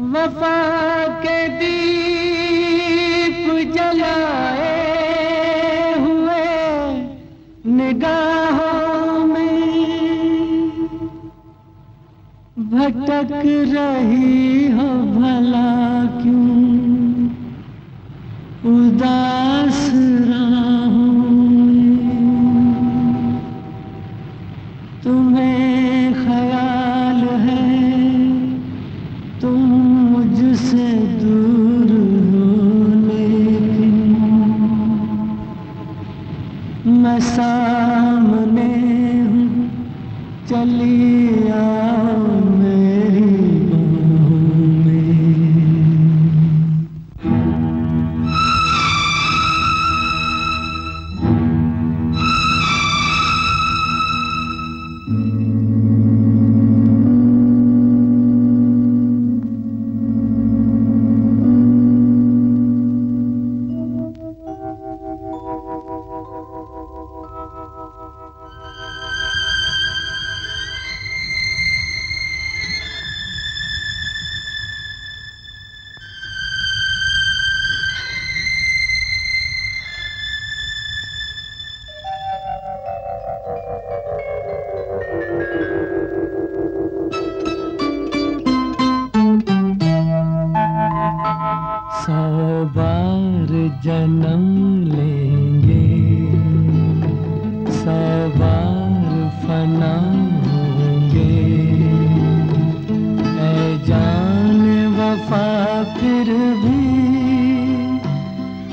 वफा के दीप जलाए हुए निगाहों में। भटक रही हो भला क्यों? उदास राहों तुम्हें सामने हूँ चली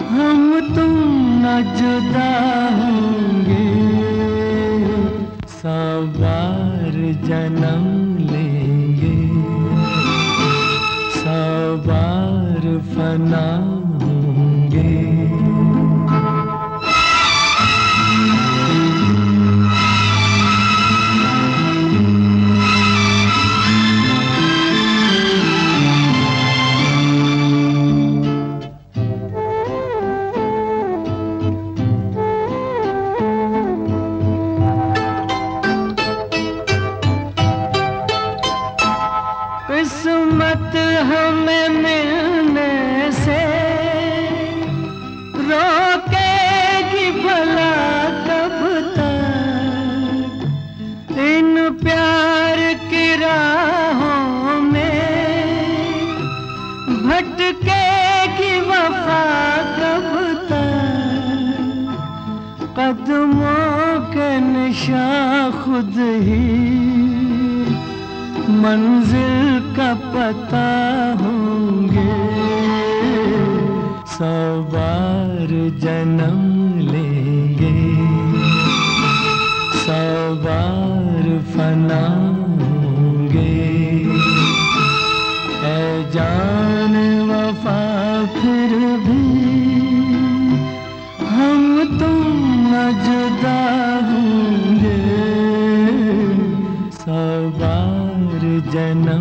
हम तुम न जुदा होंगे। सौ जन्म लेंगे। सौ बार फना किस्मत हमें मिलने से रोकेगी भला कब तक इन प्यार की राहों में भटकेगी वफा कब तक? कदमों के निशा खुद ही मंजिल का पता होंगे। सौ बार जन्म लेंगे। सौ बार फना होंगे। ऐ जान वफा फिर भी हम तुम न होंगे। सौ बार जन्म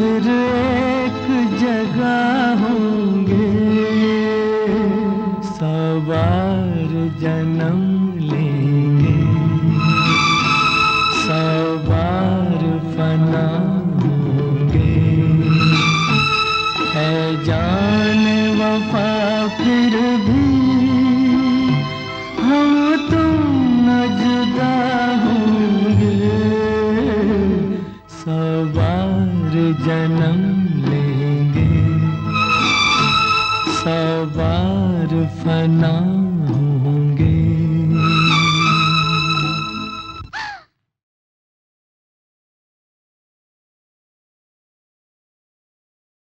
फिर एक जगह होंगे। सवार जन्म लेंगे फना